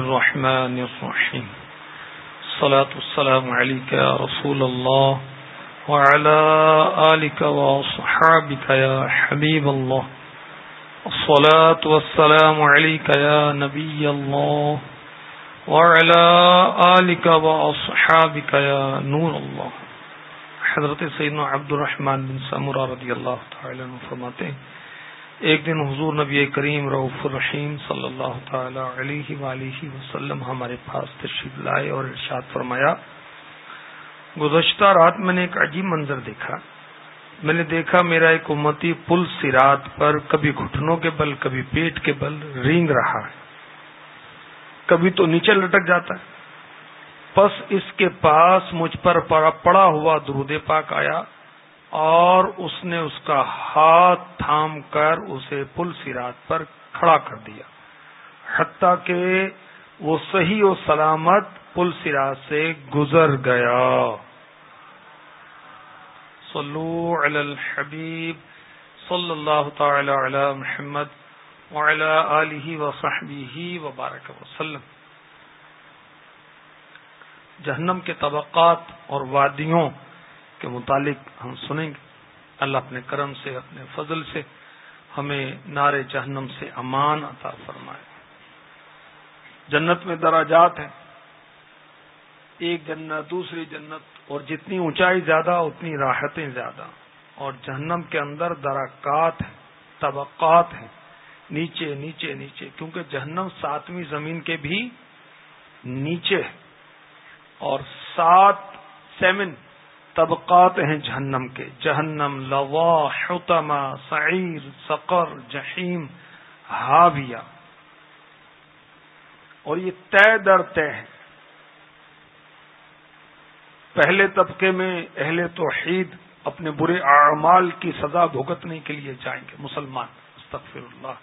الرحمن الرحيم. الصلاة والسلام عليك يا رسول الله وعلى آلك وصحابك يا حبيب الله. الصلاة والسلام عليك يا نبي الله وعلى آلك وصحابك يا نور الله. حضرت سیدنا عبد الرحمن بن سمرہ رضی اللہ تعالی عنہ فرماتے ہیں ایک دن حضور نبی کریم رعف الرحیم صلی اللہ تعالی علیہ وآلہ وسلم ہمارے پاس تشریف لائے اور ارشاد فرمایا، گزشتہ رات میں نے ایک عجیب منظر دیکھا۔ میں نے دیکھا میرا ایک امتی پل سرات پر کبھی گھٹنوں کے بل، کبھی پیٹ کے بل رینگ رہا۔ ہے کبھی تو نیچے لٹک جاتا۔ ہے پس اس کے پاس مجھ پر پڑا ہوا درود پاک آیا۔ اور اس نے اس کا ہاتھ تھام کر اسے پل سرات پر کھڑا کر دیا۔ حتیٰ کہ وہ صحیح و سلامت پل سرات سے گزر گیا۔ صلو علی الحبیب صلی اللہ تعالی علی محمد وعلی آلہ وصحبہ وبارک وسلم۔ جہنم کے طبقات اور وادیوں کے متعلق ہم سنیں گے۔ اللہ اپنے کرم سے، اپنے فضل سے ہمیں نارے جہنم سے امان عطا فرمائے۔ جنت میں دراجات ہیں۔ ایک جنت، دوسری جنت، اور جتنی اونچائی زیادہ، اتنی راحتیں زیادہ۔ اور جہنم کے اندر درکات ہیں، طبقات ہیں۔ نیچے نیچے نیچے، کیونکہ جہنم ساتویں زمین کے بھی نیچے ہے۔ اور سات، سیون طبقات ہیں جہنم کے۔ جہنم لوا حتما سعیر، سقر جہیم ہاویہ اور یہ طے در طے ہے پہلے طبقے میں اہل توحید اپنے برے اعمال کی سزا بھگتنے کے لیے جائیں گے، مسلمان، استغفر اللہ۔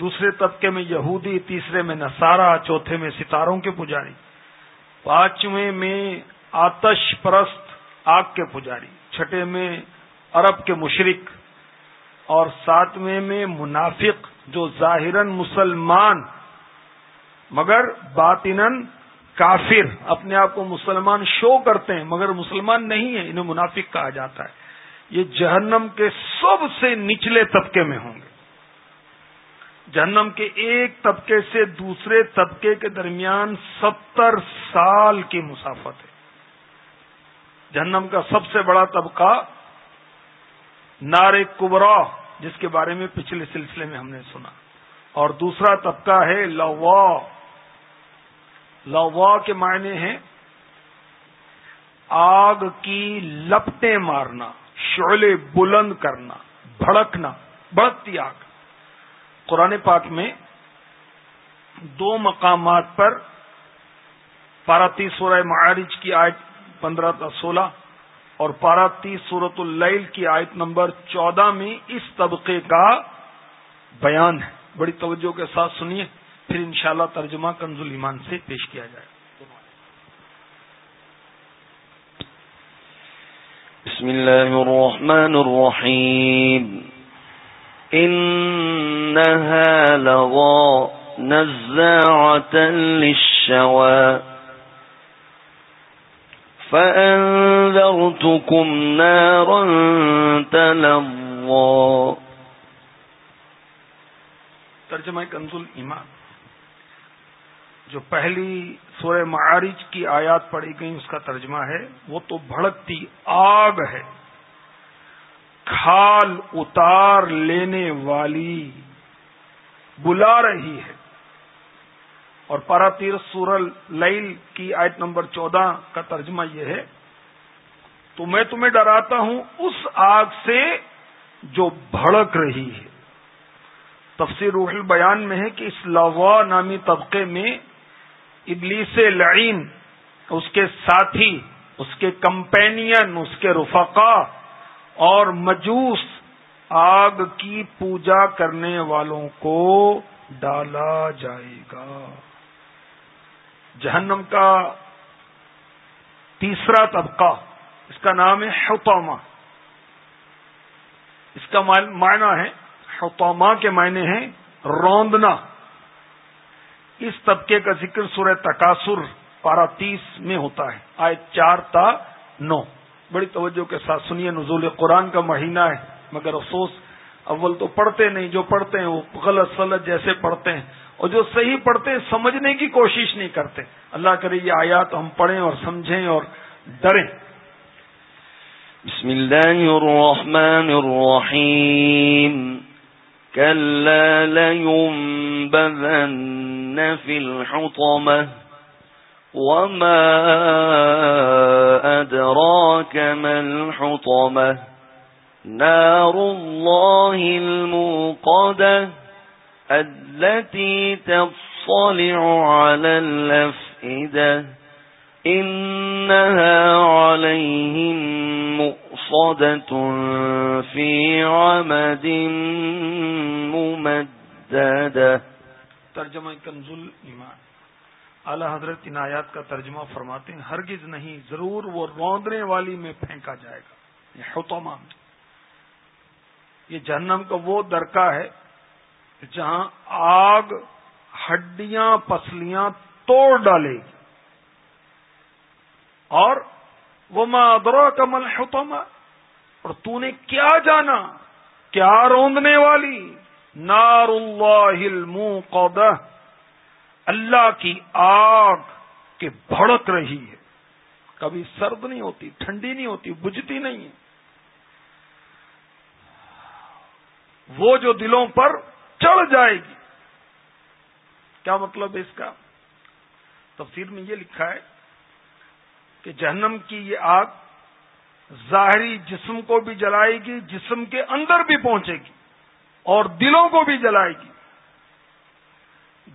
دوسرے طبقے میں یہودی، تیسرے میں نصارہ، چوتھے میں ستاروں کے پجاری۔ پانچویں میں آتش پرست آگ کے پجاری، چھٹے میں عرب کے مشرق اور ساتویں میں منافق جو ظاہر مسلمان مگر باطن کافر، اپنے آپ کو مسلمان شو کرتے ہیں، مگر مسلمان نہیں ہیں، انہیں منافق کہا جاتا ہے۔ یہ جہنم کے سب سے نچلے طبقے میں ہوں گے۔ جہنم کے ایک طبقے سے دوسرے طبقے کے درمیان ستر سال کی مسافت ہے۔ جہنم کا سب سے بڑا طبقہ نار کبرا، جس کے بارے میں پچھلے سلسلے میں ہم نے سنا۔ اور دوسرا طبقہ ہے لوا۔ لوا کے معنی ہیں آگ کی لپٹیں مارنا، شعلے بلند کرنا، بھڑکنا، بڑھتی آگ۔ قرآن پاک میں دو مقامات پر پاراتی سورہ معارج کی آیت پندرہ تا سولہ اور پارا تیس سورت اللیل کی آیت نمبر چودہ میں اس طبقے کا بیان ہے۔ بڑی توجہ کے ساتھ سنیے، پھر انشاءاللہ ترجمہ کنز ایمان سے پیش کیا جائے۔ بسم اللہ الرحمن الرحیم۔ انها لغا نزاعة للشوى فأنذرتكم نارا تلظى ترجمہ کنزل ایمان۔ جو پہلی سورہ معارج کی آیات پڑھی گئی اس کا ترجمہ ہے، وہ تو بھڑکتی آگ ہے۔ کھال اتار لینے والی بلا رہی ہے۔ اور پارا تیر سور لئی کی آیت نمبر چودہ کا ترجمہ یہ ہے۔ تو میں تمہیں ڈراتا ہوں اس آگ سے جو بھڑک رہی ہے۔ تفسیر روح البیان میں ہے کہ اس لوا نامی طبقے میں ابلیس لعین، اس کے ساتھی، اس کے کمپینین، اس کے رفقا اور مجوس آگ کی پوجا کرنے والوں کو ڈالا جائے گا۔ جہنم کا تیسرا طبقہ، اس کا نام ہے حتوما اس کا معنی ہے حتوما کے معنی ہے روندنا۔ اس طبقے کا ذکر سورہ تقاصر پارا تیس میں ہوتا ہے۔ آئے چار تا نو۔ بڑی توجہ کے ساتھ سنیے، نزول قرآن کا مہینہ ہے، مگر افسوس، اول تو پڑھتے نہیں، جو پڑھتے ہیں وہ غلط سلط جیسے پڑھتے ہیں۔ اور جو صحیح پڑھتے سمجھنے کی کوشش نہیں کرتے۔ اللہ کرے یہ آیات ہم پڑھیں اور سمجھیں اور ڈریں۔ بسم الله الرحمن الرحيم كلا لينبذن في الحطمة وما أدراك ما الحطمة نار الله الموقدة التي تفصلع على الأفئدة، إنها عليهم مؤصدة في عمد ممددة. ترجمہ کنزل ایمان۔ اعلی حضرت ان آیات کا ترجمہ فرماتے ہیں، ہرگز نہیں، ضرور وہ روندنے والی میں پھینکا جائے گا۔ یہ حتما یہ جہنم کا وہ درکا ہے جہاں آگ ہڈیاں پسلیاں توڑ ڈالے گی۔ اور وہ مادرا کمل حتما اور تو نے کیا جانا؟ کیا روندنے والی؟ نار اللہ الموقدہ۔ اللہ کی آگ کے بھڑک رہی ہے۔ کبھی سرد نہیں ہوتی، ٹھنڈی نہیں ہوتی، بجھتی نہیں ہے۔ وہ جو دلوں پر چڑھ جائے گی۔ کیا مطلب ہے اس کا؟ تفسیر میں یہ لکھا ہے کہ جہنم کی یہ آگ ظاہری جسم کو بھی جلائے گی، جسم کے اندر بھی پہنچے گی اور دلوں کو بھی جلائے گی۔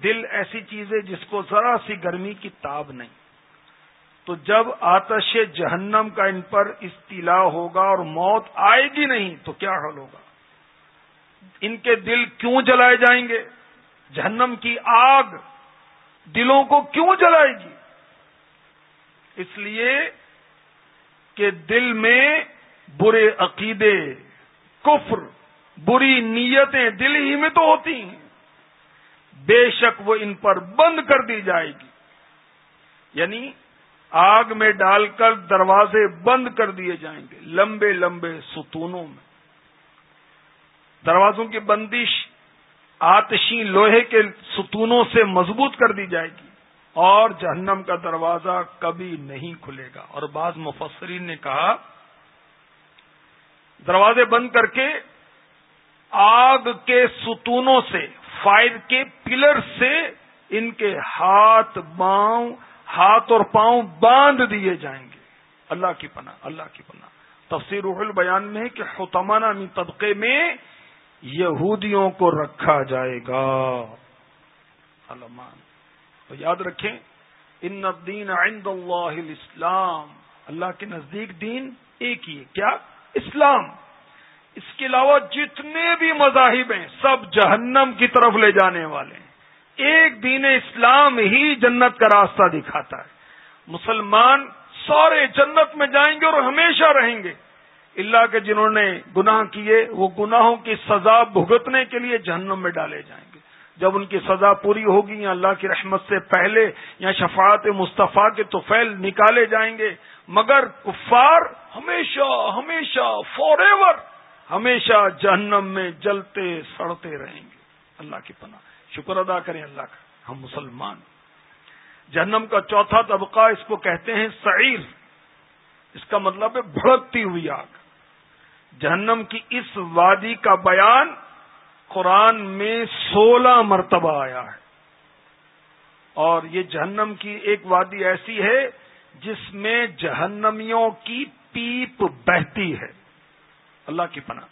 دل ایسی چیز ہے جس کو ذرا سی گرمی کی تاب نہیں۔ تو جب آتش جہنم کا ان پر استلا ہوگا اور موت آئے گی نہیں تو کیا حل ہوگا؟ ان کے دل کیوں جلائے جائیں گے؟ جہنم کی آگ دلوں کو کیوں جلائے گی؟ اس لیے کہ دل میں برے عقیدے، کفر، بری نیتیں دل ہی میں تو ہوتی ہیں۔ بے شک وہ ان پر بند کر دی جائے گی۔ یعنی آگ میں ڈال کر دروازے بند کر دیے جائیں گے، لمبے لمبے ستونوں میں۔ دروازوں کی بندش آتشی لوہے کے ستونوں سے مضبوط کر دی جائے گی اور جہنم کا دروازہ کبھی نہیں کھلے گا۔ اور بعض مفسرین نے کہا، دروازے بند کر کے آگ کے ستونوں سے فائر کے پلر سے ان کے ہاتھ، باؤں، ہاتھ اور پاؤں باندھ دیے جائیں گے۔ اللہ کی پناہ، اللہ کی پناہ۔ تفسیر روح البیان میں ہے کہ حتمانہ طبقے میں یہودیوں کو رکھا جائے گا۔ علمان۔ تو یاد رکھیں، ان الدین عند اللہ الاسلام۔ اللہ کے نزدیک دین ایک ہی ہے۔ کیا؟ اسلام۔ اس کے علاوہ جتنے بھی مذاہب ہیں، سب جہنم کی طرف لے جانے والے ہیں۔ ایک دین اسلام ہی جنت کا راستہ دکھاتا ہے۔ مسلمان سارے جنت میں جائیں گے اور ہمیشہ رہیں گے۔ اللہ کے جنہوں نے گناہ کیے، وہ گناہوں کی سزا بھگتنے کے لیے جہنم میں ڈالے جائیں گے۔ جب ان کی سزا پوری ہوگی، یا اللہ کی رحمت سے پہلے، یا شفاعت مصطفیٰ کے توفیل نکالے جائیں گے۔ مگر کفار ہمیشہ ہمیشہ فار ایور ہمیشہ جہنم میں جلتے، سڑتے رہیں گے۔ اللہ کی پناہ۔ شکر ادا کریں اللہ کا۔ ہم مسلمان جہنم کا چوتھا طبقہ اس کو کہتے ہیں سعیر۔ اس کا مطلب ہے بھڑکتی ہوئی آگ۔ جہنم کی اس وادی کا بیان قرآن میں سولہ مرتبہ آیا ہے۔ اور یہ جہنم کی ایک وادی ایسی ہے جس میں جہنمیوں کی پیپ بہتی ہے۔ اللہ کی پناہ۔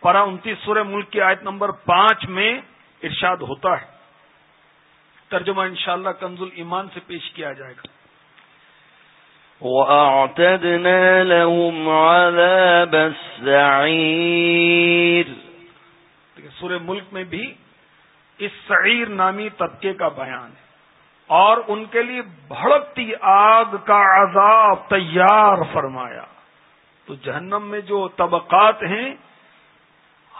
پارا انتیس سورہ ملک کی آیت نمبر پانچ میں ارشاد ہوتا ہے۔ ترجمہ انشاءاللہ کنز ایمان سے پیش کیا جائے گا۔ وَأَعْتَدْنَا لَهُمْ عَذَابَ السَّعِيرِ سورہ ملک میں بھی اس سعیر نامی طبقے کا بیان ہے۔ اور ان کے لیے بھڑکتی آگ کا عذاب تیار فرمایا۔ تو جہنم میں جو طبقات ہیں،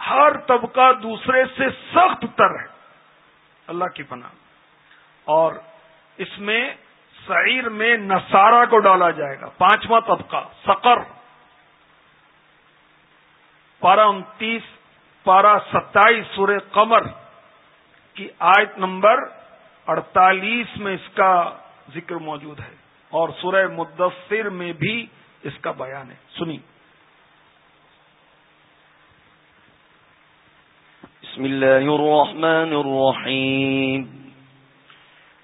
ہر طبقہ دوسرے سے سخت تر ہے۔ اللہ کی پناہ۔ اور اس میں سعیر میں نسارا کو ڈالا جائے گا، پانچواں طبقہ، سقر۔ پارہ انتیس، پارہ ستائیس سورہ قمر کی آیت نمبر اڑتالیس میں اس کا ذکر موجود ہے اور سورہ مدثر میں بھی اس کا بیان ہے۔ سنی۔ بسم الله الرحمن الرحيم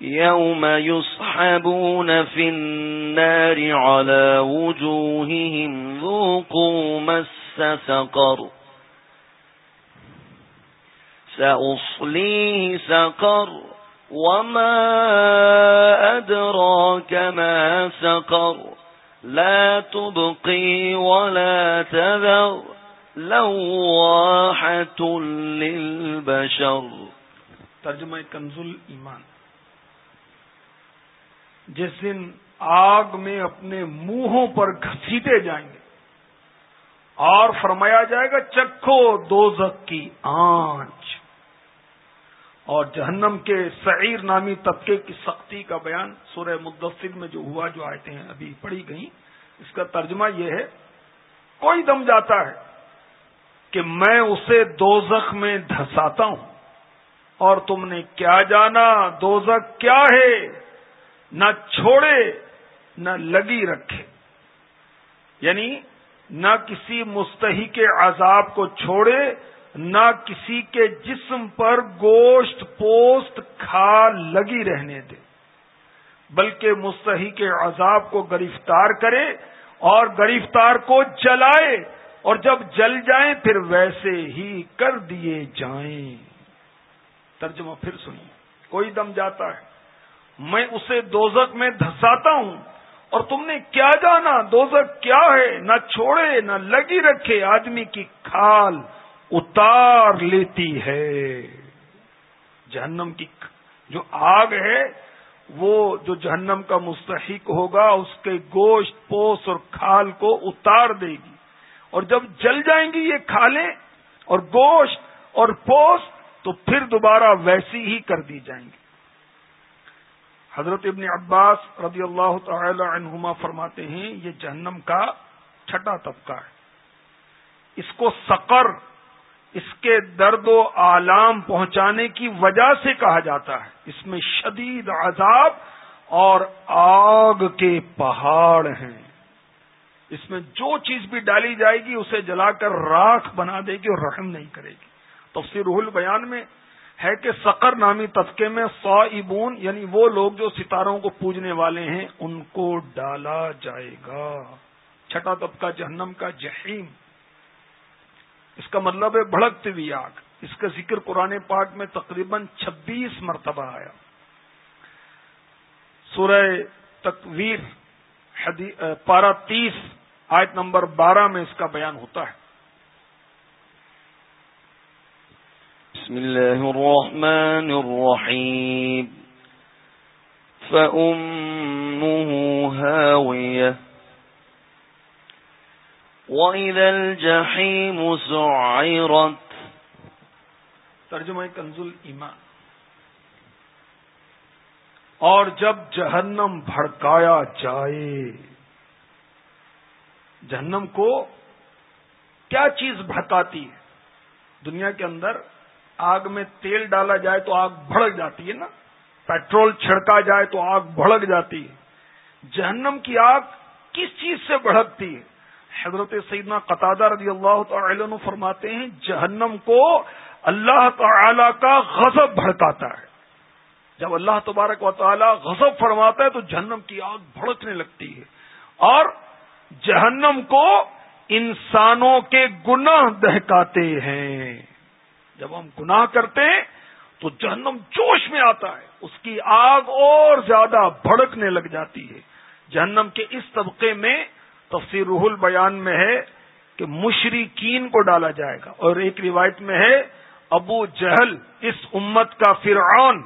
يوم يصحبون في النار على وجوههم ذوقوا مس سقر سأصليه سقر وما أدراك ما سقر لا تبقي ولا تذر لواحة للبشر ترجمہ کنز ایمان جس دن آگ میں اپنے منہوں پر گھسیٹے جائیں گے۔ اور فرمایا جائے گا، چکھو دوزک کی آنچ۔ اور جہنم کے سعیر نامی طبقے کی سختی کا بیان سورہ مدثر میں جو ہوا، جو آئے ہیں، ابھی پڑھی گئی اس کا ترجمہ یہ ہے، کوئی دم جاتا ہے کہ میں اسے دوزخ میں دھساتا ہوں۔ اور تم نے کیا جانا، دوزخ کیا ہے؟ نہ چھوڑے، نہ لگی رکھے۔ یعنی نہ کسی مستحی کے عذاب کو چھوڑے، نہ کسی کے جسم پر گوشت، پوست کھا لگی رہنے دے۔ بلکہ مستحی کے عذاب کو گرفتار کرے اور گرفتار کو جلائے، اور جب جل جائیں پھر ویسے ہی کر دیے جائیں۔ ترجمہ پھر سنیے۔ کوئی دم جاتا ہے۔ میں اسے دوزک میں دھساتا ہوں۔ اور تم نے کیا جانا؟ دوزک کیا ہے؟ نہ چھوڑے، نہ لگی رکھے۔ آدمی کی کھال اتار لیتی ہے۔ جہنم کی جو آگ ہے، وہ جو جہنم کا مستحق ہوگا، اس کے گوشت، پوس اور کھال کو اتار دے گی۔ اور جب جل جائیں گی یہ کھالیں اور گوشت اور پوس، تو پھر دوبارہ ویسی ہی کر دی جائیں گی۔ حضرت ابن عباس رضی اللہ تعالی عنہما فرماتے ہیں، یہ جہنم کا چھٹا طبقہ ہے۔ اس کو سقر، اس کے درد و آلام پہنچانے کی وجہ سے کہا جاتا ہے۔ اس میں شدید عذاب اور آگ کے پہاڑ ہیں۔ اس میں جو چیز بھی ڈالی جائے گی، اسے جلا کر راکھ بنا دے گی اور رحم نہیں کرے گی۔ تفسیر روح البیان میں ہے کہ سقر نامی طبقے میں سو ابون یعنی وہ لوگ جو ستاروں کو پوجنے والے ہیں، ان کو ڈالا جائے گا۔ چھٹا طبقہ جہنم کا جہیم اس کا مطلب ہے بھڑکتی ہوئی آگ۔ اس کا ذکر قرآن پاک میں تقریباً چھبیس مرتبہ آیا۔ سورہ تکویر پارہ تیس، آیت نمبر بارہ میں اس کا بیان ہوتا ہے۔ بسم الله الرحمن الرحيم. فأمه هاوية. وَإِذَا الْجَحِيمُ سُعِّرَتْ. ترجمہ کنزل ایمان. اور جب جہنم بھڑکایا جائے، جہنم کو کیا چیز بھڑکاتی ہے؟ دنیا کے اندر آگ میں تیل ڈالا جائے تو آگ بھڑک جاتی ہے نا۔ پیٹرول چھڑکا جائے تو آگ بھڑک جاتی ہے۔ جہنم کی آگ کس چیز سے بھڑکتی ہے؟ حضرت سیدنا قطع رضی اللہ تعالی عنہ فرماتے ہیں، جہنم کو اللہ تعالی کا غضب بھڑکاتا ہے۔ جب اللہ تبارک و تعالی غضب فرماتا ہے تو جہنم کی آگ بھڑکنے لگتی ہے۔ اور جہنم کو انسانوں کے گناہ دہکاتے ہیں۔ جب ہم گناہ کرتے ہیں تو جہنم جوش میں آتا ہے، اس کی آگ اور زیادہ بھڑکنے لگ جاتی ہے۔ جہنم کے اس طبقے میں تفسیر روح البیان میں ہے کہ مشرقین کو ڈالا جائے گا۔ اور ایک روایت میں ہے، ابو جہل، اس امت کا فرعون،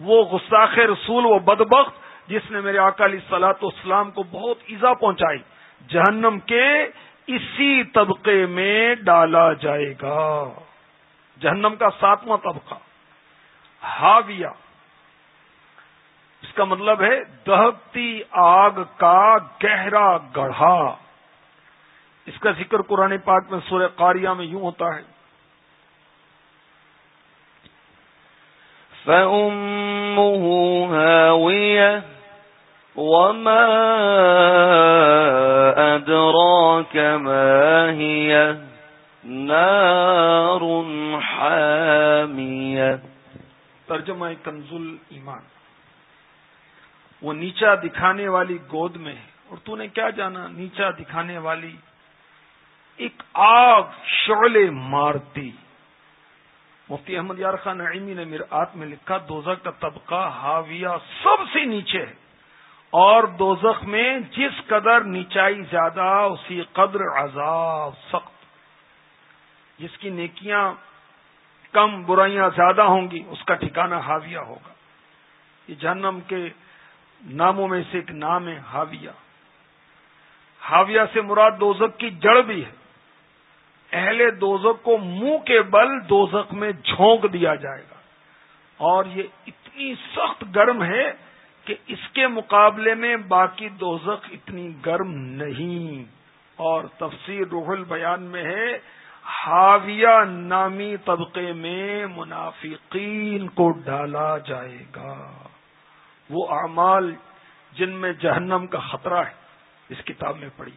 وہ غصاخ رسول و بدبخت، جس نے میرے اکالی سلاط اسلام کو بہت ایزا پہنچائی۔ جہنم کے اسی طبقے میں ڈالا جائے گا۔ جہنم کا ساتواں طبقہ۔ ہاویہ کا مطلب ہے دہتی آگ کا گہرا گڑھا۔ اس کا ذکر قرآن پاک میں سورہ قاریہ میں یوں ہوتا ہے۔ فأمه هاوية وما أدراك ما هي نار حامية. ترجمہ کنزل ایمان۔ وہ نیچا دکھانے والی گود میں ہے۔ اور تو نے کیا جانا؟ نیچا دکھانے والی ایک آگ شعلے مارتی۔ مفتی احمد یار خان نعیمی نے میرے آت میں لکھا، دوزخ کا طبقہ ہاویہ سب سے نیچے ہے۔ اور دوزخ میں جس قدر نیچائی زیادہ، اسی قدر عذاب سخت۔ جس کی نیکیاں کم برائیاں زیادہ ہوں گی، اس کا ٹھکانہ ہاویہ ہوگا۔ یہ جہنم کے ناموں میں سے ایک نام ہے ہاویہ ہاویہ سے مراد دوزک کی جڑ بھی ہے۔ اہل دوزک کو منہ کے بل دوزک میں جھونک دیا جائے گا۔ اور یہ اتنی سخت گرم ہے کہ اس کے مقابلے میں باقی دوزخ اتنی گرم نہیں۔ اور تفسیر روح البیان میں ہے حاویہ نامی طبقے میں منافقین کو ڈالا جائے گا۔ وہ اعمال جن میں جہنم کا خطرہ ہے، اس کتاب میں پڑھی۔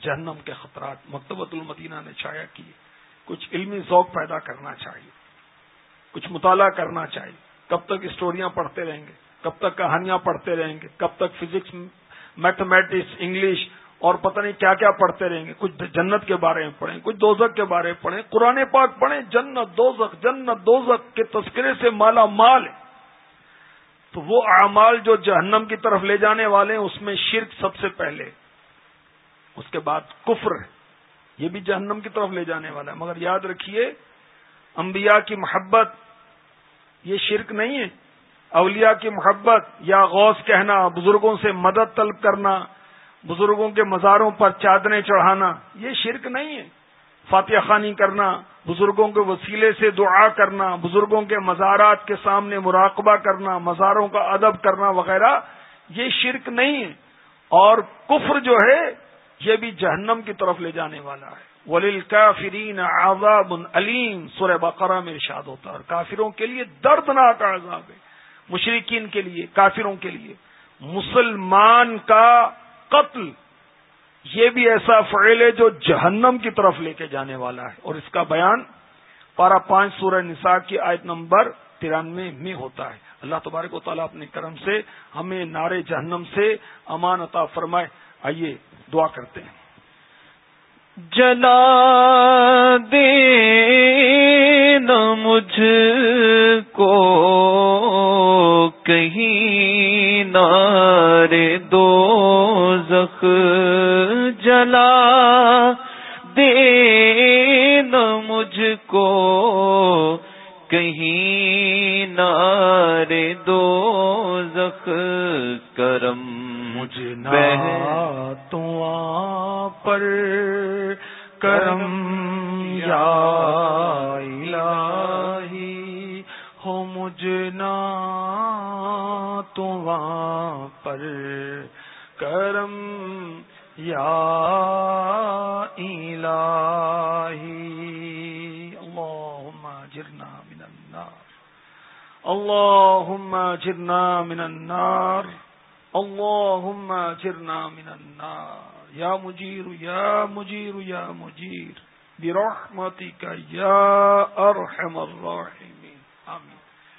جہنم کے خطرات، مکتبۃ المدینہ نے چھایا کی کچھ علمی ذوق پیدا کرنا چاہیے، کچھ مطالعہ کرنا چاہیے۔ کب تک اسٹوریاں پڑھتے رہیں گے؟ کب تک کہانیاں پڑھتے رہیں گے؟ کب تک فزکس، میتھمیٹکس، انگلش اور پتہ نہیں کیا کیا پڑھتے رہیں گے۔ کچھ جنت کے بارے میں پڑھیں، کچھ دوزک کے بارے میں پڑھیں۔ قرآن پاک پڑھیں، جنت دوزک جنت دوزک کے تذکرے سے مالا مال ہے۔ تو وہ اعمال جو جہنم کی طرف لے جانے والے ہیں، اس میں شرک سب سے پہلے۔ اس کے بعد کفر یہ بھی جہنم کی طرف لے جانے والا ہے۔ مگر یاد رکھیے، انبیاء کی محبت، یہ شرک نہیں ہے۔ اولیاء کی محبت یا غوث کہنا، بزرگوں سے مدد طلب کرنا بزرگوں کے مزاروں پر چادریں چڑھانا، یہ شرک نہیں ہے۔ فاتحہ خانی کرنا، بزرگوں کے وسیلے سے دعا کرنا، بزرگوں کے مزارات کے سامنے مراقبہ کرنا، مزاروں کا ادب کرنا وغیرہ، یہ شرک نہیں ہے۔ اور کفر جو ہے، یہ بھی جہنم کی طرف لے جانے والا ہے۔ ولیل کافرین آزاب علیم سورہ بقرہ میں ارشاد ہوتا ہے۔ اور کافروں کے لیے دردناک عذاب ہے۔ مشرقین کے لیے، کافروں کے لیے۔ مسلمان کا قتل، یہ بھی ایسا فعل ہے جو جہنم کی طرف لے کے جانے والا ہے۔ اور اس کا بیان پارا پانچ سورہ نساء کی آیت نمبر ترانوے میں ہوتا ہے۔ اللہ تبارک و تعالیٰ اپنے کرم سے ہمیں نارے جہنم سے امان عطا فرمائے۔ آئیے دعا کرتے ہیں۔ جلا دے مجھ کو۔ کہیں نارے دو زخ جلا دے مجھ کو۔ کہیں نارے دو زخ کرم مجھ تو پر کرم یا الہی ہو مجھ تو وہاں پر۔ کرم یا الہی۔ اللہم جرنا من النار۔ اللہم جرنا من النار۔ اللهم اجرنا من النار۔ يا مجير يا مجير يا مجير برحمتك يا ارحم الراحمين